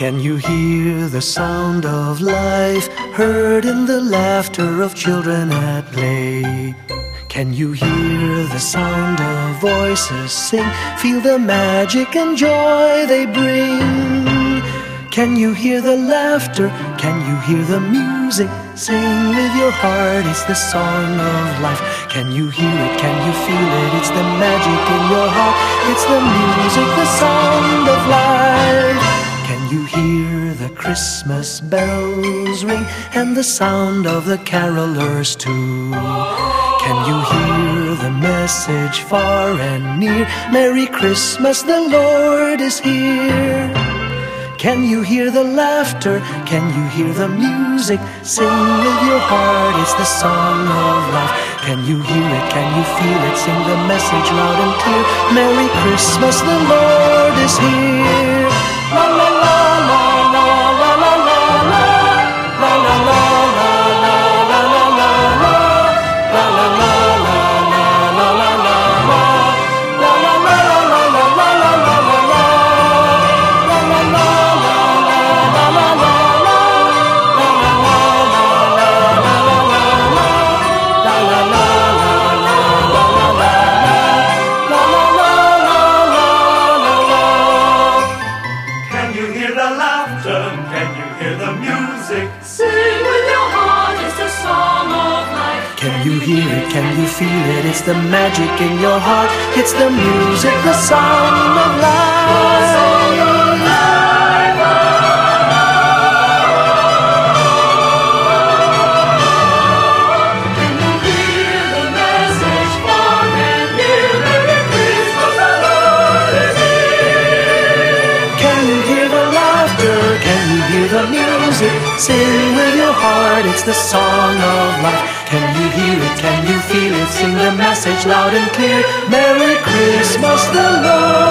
Can you hear the sound of life heard in the laughter of children at play? Can you hear the sound of voices sing? Feel the magic and joy they bring. Can you hear the laughter? Can you hear the music? Sing with your heart, it's the song of life. Can you hear it? Can you feel it? It's the magic in your heart. It's the music, the sound of Christmas bells ring and the sound of the carolers too? Can you hear the message far and near? Merry Christmas, the Lord is here. Can you hear the laughter? Can you hear the music? Sing with your heart, it's the song of life. Can you hear it? Can you feel it? Sing the message loud and clear. Merry Christmas, the Lord is here. La la la hear it? Can you feel it? It's the magic in your heart. It's the music, the sound of life. Can you hear the music? Sing with your heart. It's the song of life. Can you hear it? Can you feel it? Sing the message loud and clear. Merry Christmas, the Lord